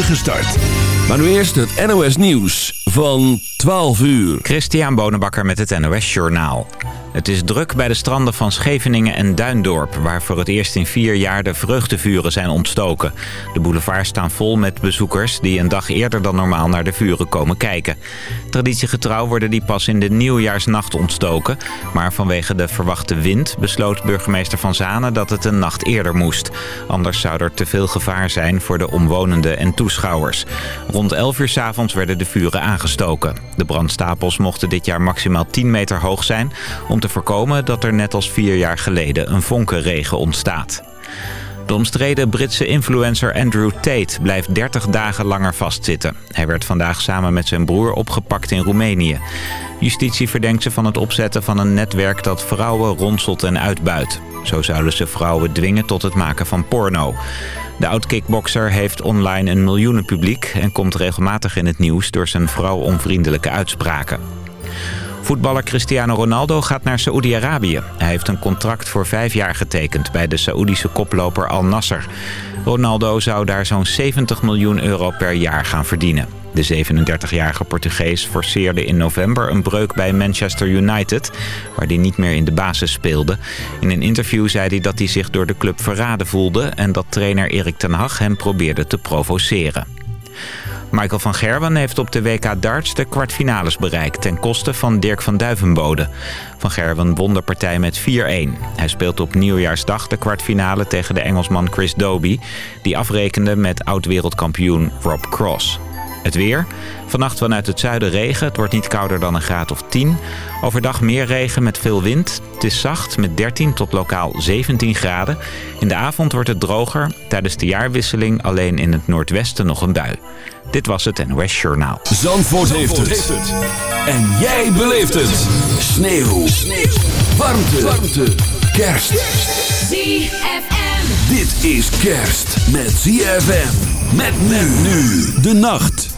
start. Maar nu eerst het NOS Nieuws van 12 uur. Christian Bonenbakker met het NOS Journaal. Het is druk bij de stranden van Scheveningen en Duindorp... waar voor het eerst in vier jaar de vreugdevuren zijn ontstoken. De boulevards staan vol met bezoekers... die een dag eerder dan normaal naar de vuren komen kijken. Traditiegetrouw worden die pas in de nieuwjaarsnacht ontstoken... maar vanwege de verwachte wind besloot burgemeester Van Zanen... dat het een nacht eerder moest. Anders zou er te veel gevaar zijn voor de omwonenden en toeschouwers. Rond 11 uur s avonds werden de vuren aangestoken. De brandstapels mochten dit jaar maximaal 10 meter hoog zijn... om te voorkomen dat er net als vier jaar geleden een vonkenregen ontstaat. De omstreden Britse influencer Andrew Tate blijft 30 dagen langer vastzitten. Hij werd vandaag samen met zijn broer opgepakt in Roemenië. Justitie verdenkt ze van het opzetten van een netwerk dat vrouwen ronselt en uitbuit. Zo zouden ze vrouwen dwingen tot het maken van porno. De oud-kickbokser heeft online een miljoenenpubliek... en komt regelmatig in het nieuws door zijn vrouwonvriendelijke uitspraken. Voetballer Cristiano Ronaldo gaat naar Saoedi-Arabië. Hij heeft een contract voor vijf jaar getekend bij de Saoedische koploper Al Nasser. Ronaldo zou daar zo'n 70 miljoen euro per jaar gaan verdienen. De 37-jarige Portugees forceerde in november een breuk bij Manchester United... waar hij niet meer in de basis speelde. In een interview zei hij dat hij zich door de club verraden voelde... en dat trainer Erik ten Hag hem probeerde te provoceren. Michael van Gerwen heeft op de WK darts de kwartfinales bereikt... ten koste van Dirk van Duivenbode. Van Gerwen won de partij met 4-1. Hij speelt op nieuwjaarsdag de kwartfinale tegen de Engelsman Chris Dobie... die afrekende met oud-wereldkampioen Rob Cross. Het weer. Vannacht vanuit het zuiden regen. Het wordt niet kouder dan een graad of 10. Overdag meer regen met veel wind. Het is zacht met 13 tot lokaal 17 graden. In de avond wordt het droger. Tijdens de jaarwisseling alleen in het noordwesten nog een bui. Dit was het NOS Journaal. Zandvoort, heeft, het. En jij beleeft het. Sneeuw. Sneeuw. Warmte. Warmte. Kerst. ZFM. Dit is kerst met ZFM. Met men nu de nacht.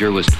Voyager was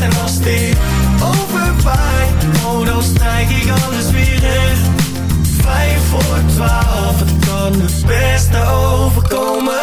En als dit overwaait Oh dan strijk ik alles weer recht. Vijf voor twaalf, het kan het beste overkomen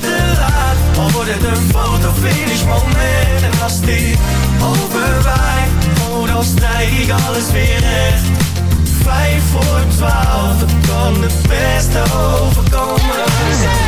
te laat. Al wordt het een foto finish moment. En als die overwaait, oh, dan strijk ik alles weer recht. Vijf voor twaalf, het kan het beste overkomen.